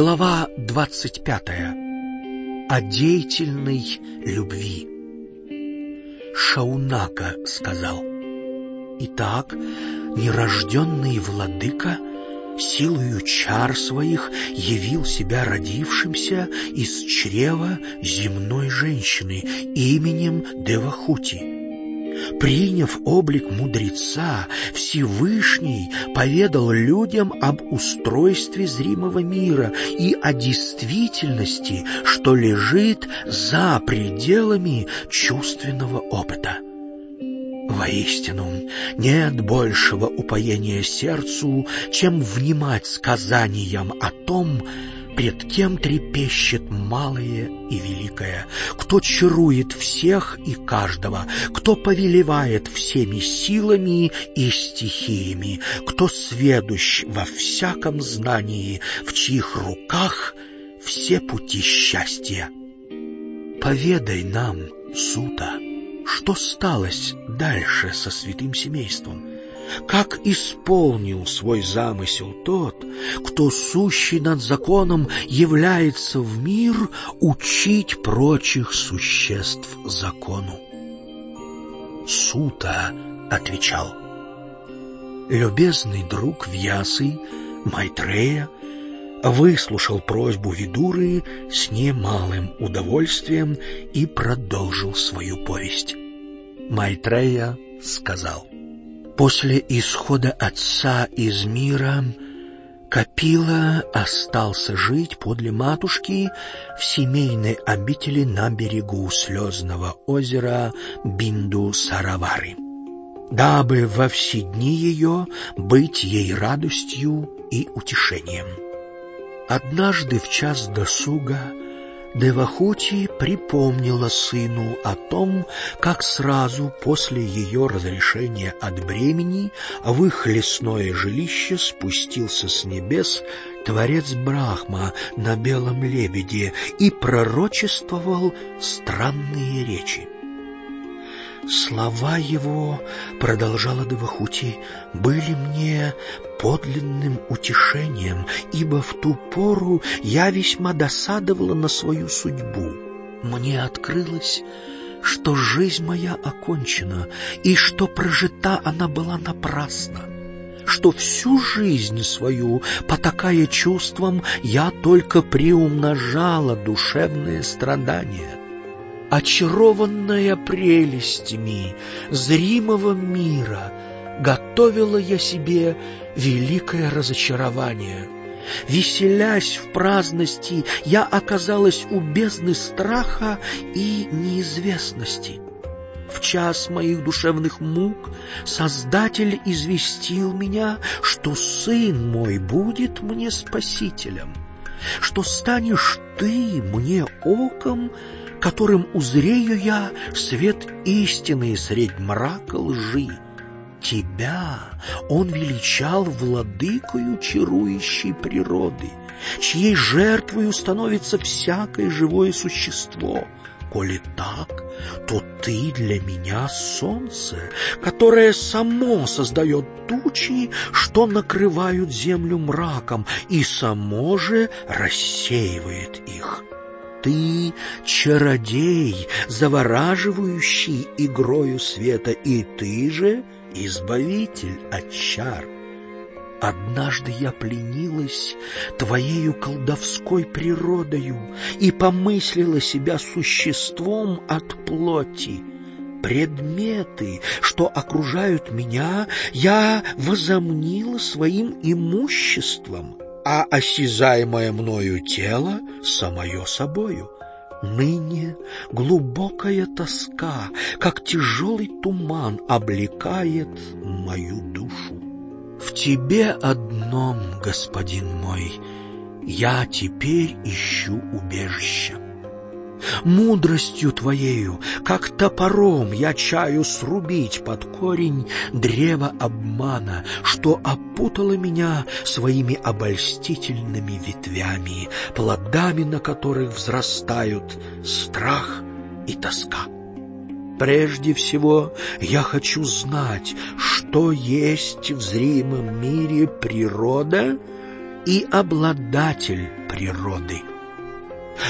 Глава двадцать пятая. О деятельной любви. Шаунака сказал, «Итак, нерожденный владыка силою чар своих явил себя родившимся из чрева земной женщины именем Девахути» Приняв облик мудреца, Всевышний поведал людям об устройстве зримого мира и о действительности, что лежит за пределами чувственного опыта. Воистину, нет большего упоения сердцу, чем внимать сказаниям о том, пред кем трепещет малое и великое, кто чарует всех и каждого, кто повелевает всеми силами и стихиями, кто сведущ во всяком знании, в чьих руках все пути счастья. Поведай нам, Сута, что сталось дальше со святым семейством, как исполнил свой замысел тот, кто сущий над законом является в мир учить прочих существ закону. Сута отвечал, «Любезный друг Вьясы, Майтрея, выслушал просьбу Видуры с немалым удовольствием и продолжил свою повесть. Майтрея сказал, После исхода отца из мира Капила остался жить подле матушки в семейной обители на берегу слезного озера Бинду-Саравары, дабы во все дни ее быть ей радостью и утешением. Однажды в час досуга Девахути припомнила сыну о том, как сразу после ее разрешения от бремени в их лесное жилище спустился с небес Творец Брахма на белом лебеде и пророчествовал странные речи. Слова его, продолжала Девахути, были мне подлинным утешением, ибо в ту пору я весьма досадовала на свою судьбу. Мне открылось, что жизнь моя окончена, и что прожита она была напрасно что всю жизнь свою, потакая чувствам, я только приумножала душевные страдания очарованная прелестями зримого мира, готовила я себе великое разочарование. Веселясь в праздности, я оказалась у бездны страха и неизвестности. В час моих душевных мук Создатель известил меня, что Сын мой будет мне спасителем, что станешь Ты мне оком, которым узрею я свет истины средь мрака лжи. Тебя он величал владыкою чарующей природы, чьей жертвою становится всякое живое существо. Коли так, то ты для меня солнце, которое само создает тучи, что накрывают землю мраком, и само же рассеивает их. Ты — чародей, завораживающий игрою света, и ты же — избавитель от чар. Однажды я пленилась твоею колдовской природою и помыслила себя существом от плоти. Предметы, что окружают меня, я возомнила своим имуществом — а осязаемое мною тело — самое собою. Ныне глубокая тоска, как тяжелый туман, облекает мою душу. В тебе одном, господин мой, я теперь ищу убежища. Мудростью Твоею, как топором, я чаю срубить под корень древо обмана, что опутало меня своими обольстительными ветвями, плодами на которых взрастают страх и тоска. Прежде всего я хочу знать, что есть в зримом мире природа и обладатель природы.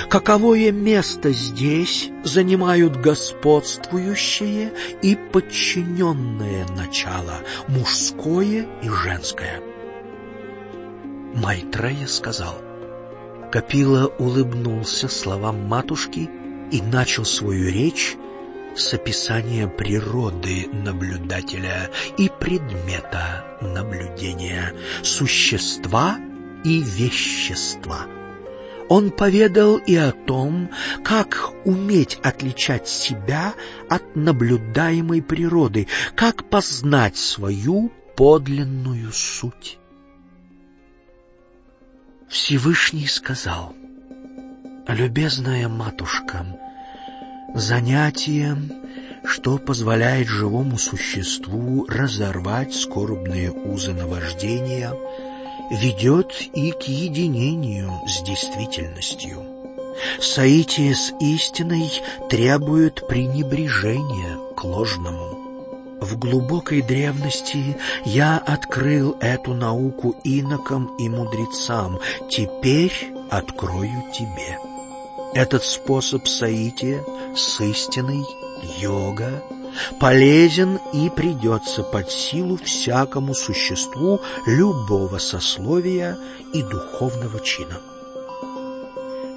Каковое место здесь занимают господствующее и подчиненное начало, мужское и женское. Майтрея сказал. Капила улыбнулся словам матушки и начал свою речь с описания природы наблюдателя и предмета наблюдения, существа и вещества. Он поведал и о том, как уметь отличать себя от наблюдаемой природы, как познать свою подлинную суть. Всевышний сказал, «Любезная матушка, занятием, что позволяет живому существу разорвать скорбные узы наваждения, ведет и к единению с действительностью. Соитие с истиной требует пренебрежения к ложному. В глубокой древности я открыл эту науку инокам и мудрецам, теперь открою тебе. Этот способ соития с истиной, йога, полезен и придется под силу всякому существу любого сословия и духовного чина.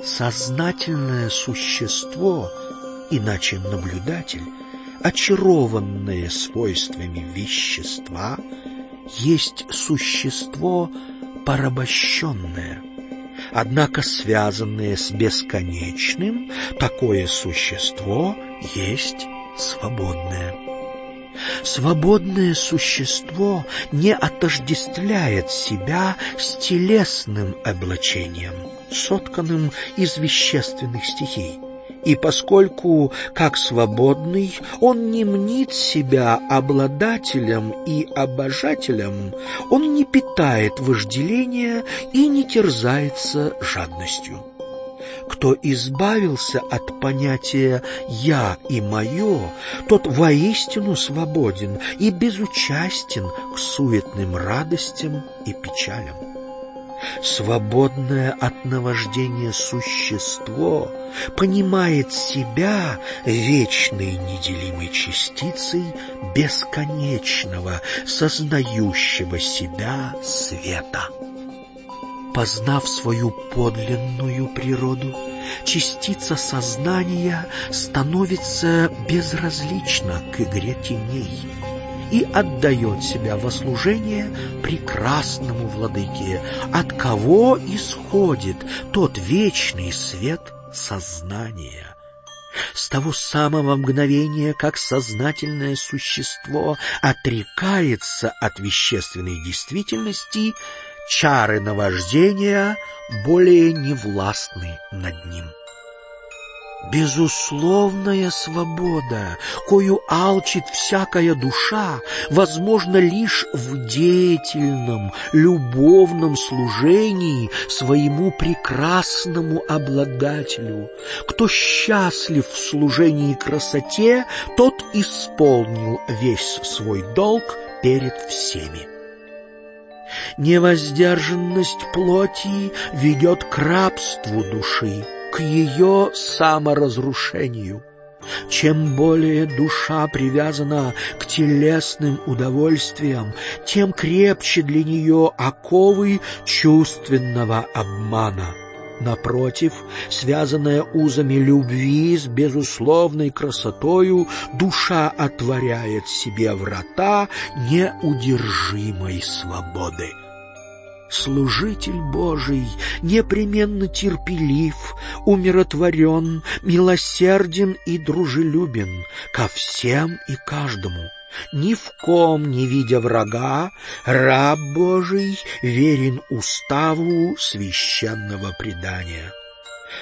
Сознательное существо, иначе наблюдатель, очарованное свойствами вещества, есть существо порабощенное — Однако связанное с бесконечным, такое существо есть свободное. Свободное существо не отождествляет себя с телесным облачением, сотканным из вещественных стихий. И поскольку, как свободный, он не мнит себя обладателем и обожателем, он не питает вожделения и не терзается жадностью. Кто избавился от понятия «я» и «моё», тот воистину свободен и безучастен к суетным радостям и печалям свободное от наваждения существо понимает себя вечной неделимой частицей бесконечного, сознающего себя света. Познав свою подлинную природу, частица сознания становится безразлична к игре теней — и отдает себя во служение прекрасному владыке, от кого исходит тот вечный свет сознания. С того самого мгновения, как сознательное существо отрекается от вещественной действительности, чары наваждения более не властны над ним. Безусловная свобода, кою алчит всякая душа, возможно лишь в деятельном, любовном служении своему прекрасному обладателю. Кто счастлив в служении красоте, тот исполнил весь свой долг перед всеми. Невоздержанность плоти ведет к рабству души, к ее саморазрушению. Чем более душа привязана к телесным удовольствиям, тем крепче для нее оковы чувственного обмана. Напротив, связанная узами любви с безусловной красотою, душа отворяет себе врата неудержимой свободы служитель Божий, непременно терпелив, умиротворен, милосерден и дружелюбен ко всем и каждому. Ни в ком не видя врага, раб Божий верен уставу священного предания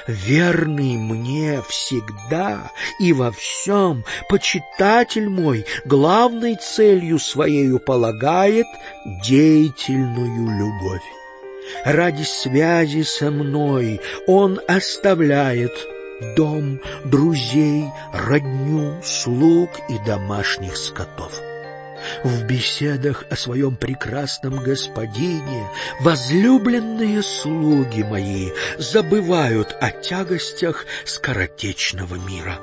верный мне всегда и во всем, почитатель мой главной целью своею полагает деятельную любовь. Ради связи со мной он оставляет дом, друзей, родню, слуг и домашних скотов. В беседах о своем прекрасном господине возлюбленные слуги мои забывают о тягостях скоротечного мира.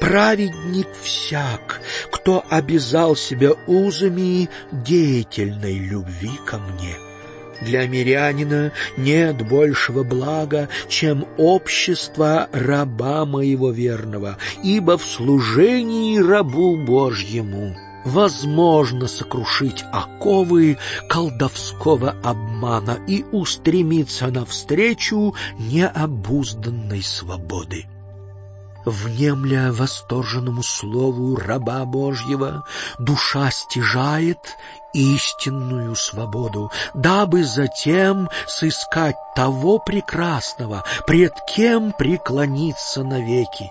Праведник всяк, кто обязал себя узами деятельной любви ко мне. Для мирянина нет большего блага, чем общество раба моего верного, ибо в служении рабу Божьему возможно сокрушить оковы колдовского обмана и устремиться навстречу необузданной свободы внемля восторженному слову раба Божьего, душа стяжает истинную свободу, дабы затем сыскать того прекрасного, пред кем преклониться навеки.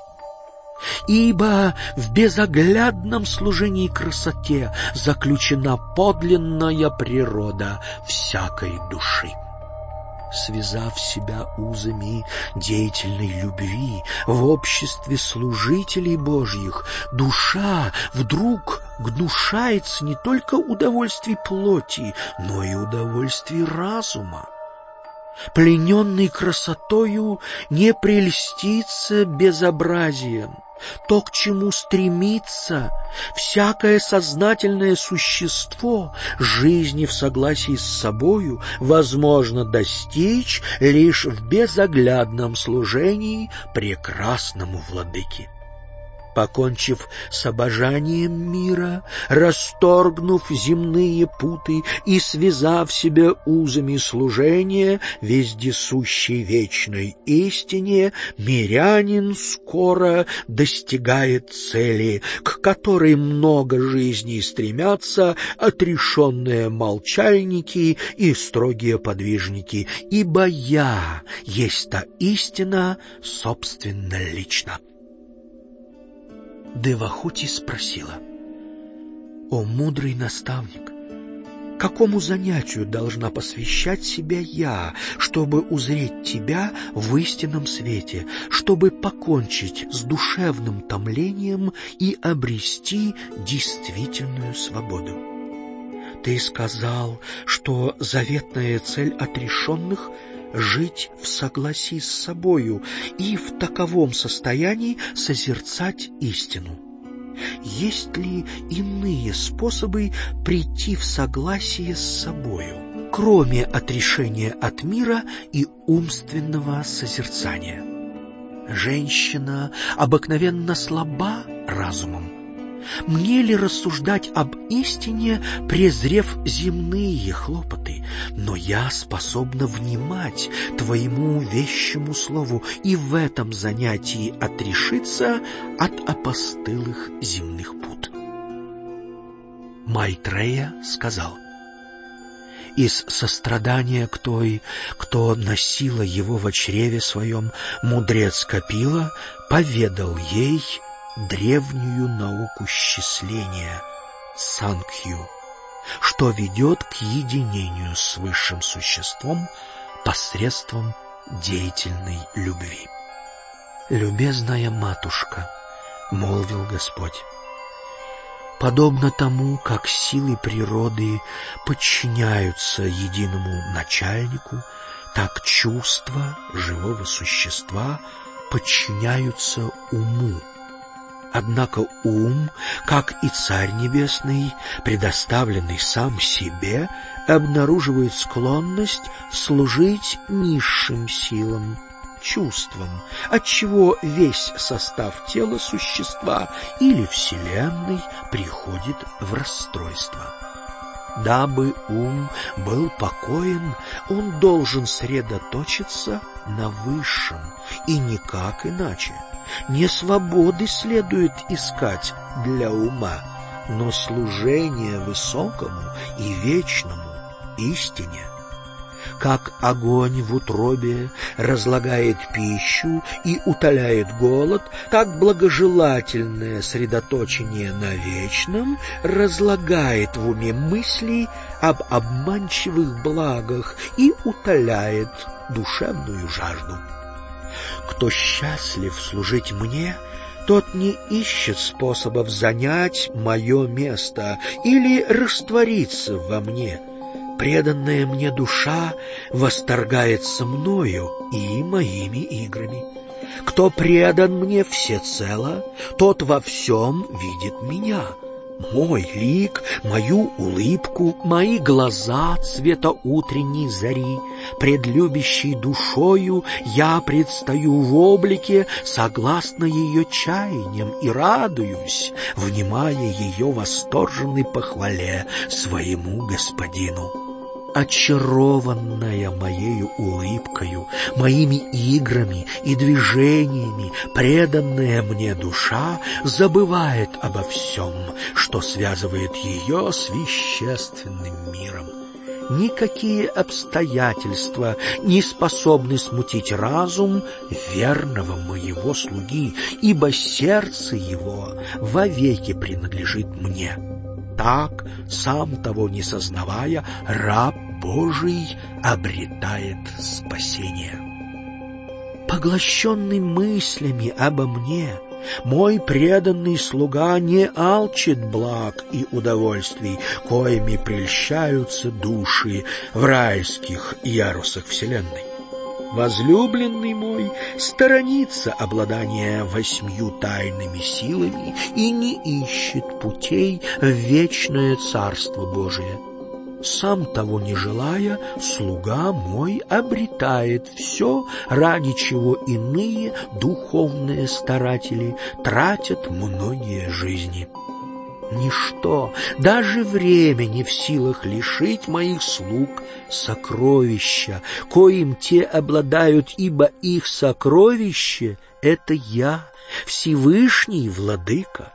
Ибо в безоглядном служении красоте заключена подлинная природа всякой души связав себя узами деятельной любви в обществе служителей Божьих, душа вдруг гнушается не только удовольствий плоти, но и удовольствий разума плененный красотою, не прельстится безобразием. То, к чему стремится всякое сознательное существо жизни в согласии с собою, возможно достичь лишь в безоглядном служении прекрасному владыке покончив с обожанием мира, расторгнув земные путы и связав себя узами служения вездесущей вечной истине, мирянин скоро достигает цели, к которой много жизней стремятся отрешенные молчальники и строгие подвижники, ибо я есть та истина собственно лично. Девахути спросила, «О, мудрый наставник, какому занятию должна посвящать себя я, чтобы узреть тебя в истинном свете, чтобы покончить с душевным томлением и обрести действительную свободу? Ты сказал, что заветная цель отрешенных — жить в согласии с собою и в таковом состоянии созерцать истину. Есть ли иные способы прийти в согласие с собою, кроме отрешения от мира и умственного созерцания? Женщина обыкновенно слаба разумом, мне ли рассуждать об истине, презрев земные хлопоты? Но я способна внимать твоему вещему слову и в этом занятии отрешиться от опостылых земных пут. Майтрея сказал, из сострадания к той, кто носила его в чреве своем, мудрец Капила поведал ей древнюю науку счисления Санкью, что ведет к единению с высшим существом посредством деятельной любви. «Любезная матушка», — молвил Господь, — «подобно тому, как силы природы подчиняются единому начальнику, так чувства живого существа подчиняются уму, Однако ум, как и Царь Небесный, предоставленный сам себе, обнаруживает склонность служить низшим силам, чувствам, отчего весь состав тела существа или Вселенной приходит в расстройство. Дабы ум был покоен, он должен сосредоточиться на высшем, и никак иначе. Не свободы следует искать для ума, но служение высокому и вечному истине как огонь в утробе разлагает пищу и утоляет голод, так благожелательное средоточение на вечном разлагает в уме мысли об обманчивых благах и утоляет душевную жажду. Кто счастлив служить мне, тот не ищет способов занять мое место или раствориться во мне. Преданная мне душа восторгается мною и моими играми. Кто предан мне всецело, тот во всем видит меня — мой лик, мою улыбку, мои глаза цвета утренней зари. Пред любящей душою я предстаю в облике, согласно ее чаяниям, и радуюсь, внимая ее восторженной похвале своему господину очарованная моею улыбкою, моими играми и движениями, преданная мне душа забывает обо всем, что связывает ее с вещественным миром. Никакие обстоятельства не способны смутить разум верного моего слуги, ибо сердце его вовеки принадлежит мне. Так, сам того не сознавая, раб Божий обретает спасение. Поглощенный мыслями обо мне, мой преданный слуга не алчит благ и удовольствий, коими прельщаются души в райских ярусах вселенной. Возлюбленный мой сторонится обладания восьмью тайными силами и не ищет путей в вечное Царство Божие. Сам того не желая, слуга мой обретает все, ради чего иные духовные старатели тратят многие жизни. Ничто, даже время не в силах лишить моих слуг сокровища, коим те обладают, ибо их сокровище — это я, Всевышний Владыка.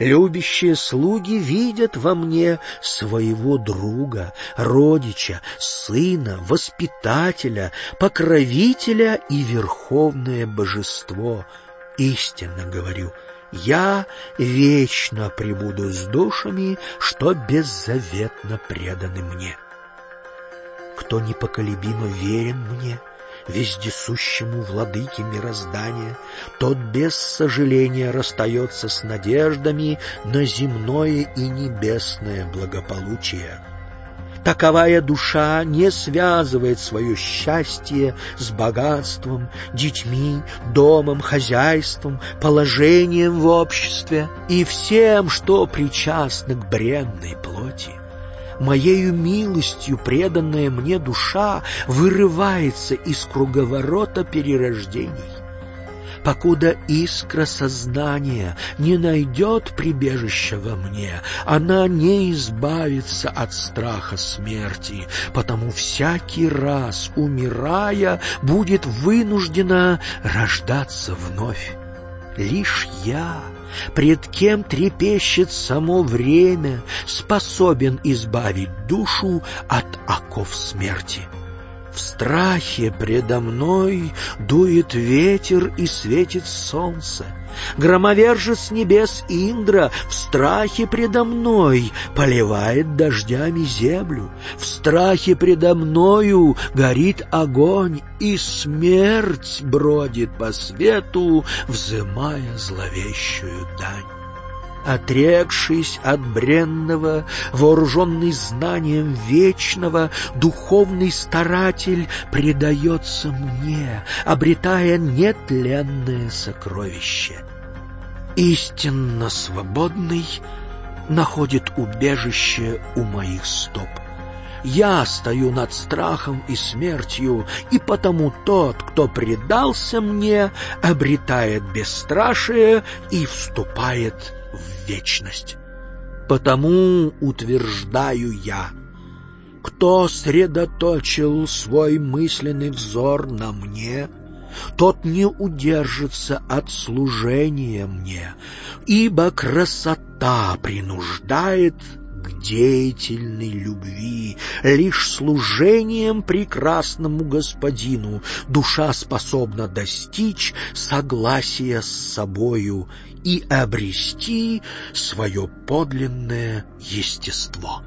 Любящие слуги видят во мне своего друга, родича, сына, воспитателя, покровителя и верховное божество. Истинно говорю — я вечно пребуду с душами, что беззаветно преданы мне. Кто непоколебимо верен мне, вездесущему владыке мироздания, тот без сожаления расстается с надеждами на земное и небесное благополучие. Таковая душа не связывает свое счастье с богатством, детьми, домом, хозяйством, положением в обществе и всем, что причастно к бренной плоти. Моею милостью преданная мне душа вырывается из круговорота перерождений покуда искра сознания не найдет прибежища во мне, она не избавится от страха смерти, потому всякий раз, умирая, будет вынуждена рождаться вновь. Лишь я, пред кем трепещет само время, способен избавить душу от оков смерти. В страхе предо мной дует ветер и светит солнце. Громовержец небес Индра в страхе предо мной поливает дождями землю. В страхе предо мною горит огонь, и смерть бродит по свету, взымая зловещую дань отрекшись от бренного, вооруженный знанием вечного, духовный старатель предается мне, обретая нетленное сокровище. Истинно свободный находит убежище у моих стоп. Я стою над страхом и смертью, и потому тот, кто предался мне, обретает бесстрашие и вступает в вечность. Потому утверждаю я, кто средоточил свой мысленный взор на мне, тот не удержится от служения мне, ибо красота принуждает к деятельной любви. Лишь служением прекрасному господину душа способна достичь согласия с собою и обрести свое подлинное естество.